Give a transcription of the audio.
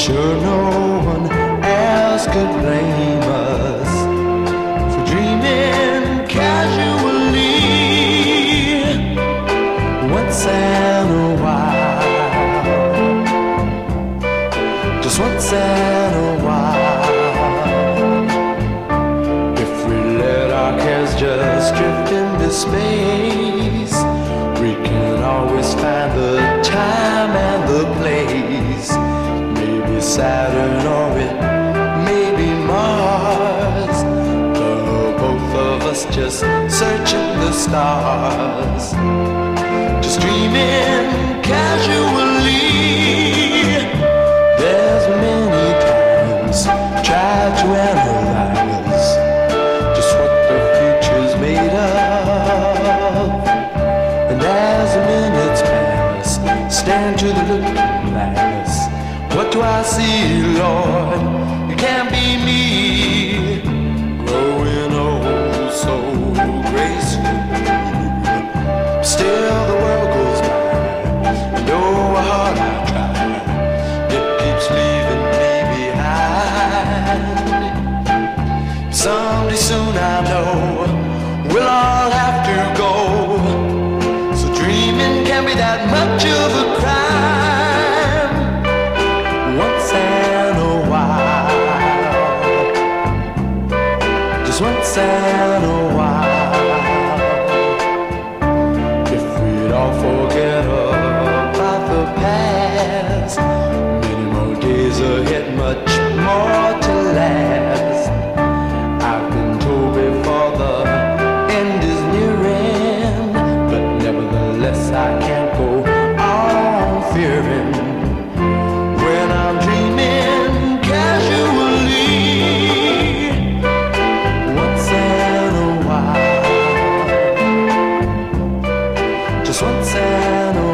sure no one else could blame us for dreaming casually once in a while. Just once in a while. If we let our cares just drift into space, Saturn or it maybe Mars. The both of us just searching the stars. Just dreaming casually. There's many times tried to analyze just what the future's made of. And as the minutes pass, stand to the do I see, Lord? You can't be me. Growing old so gracefully. Still the world goes by. And oh, how hard I try. It keeps leaving me behind. Someday soon I know we'll all have to go. So dreaming can be that much of a crime. Just just one sound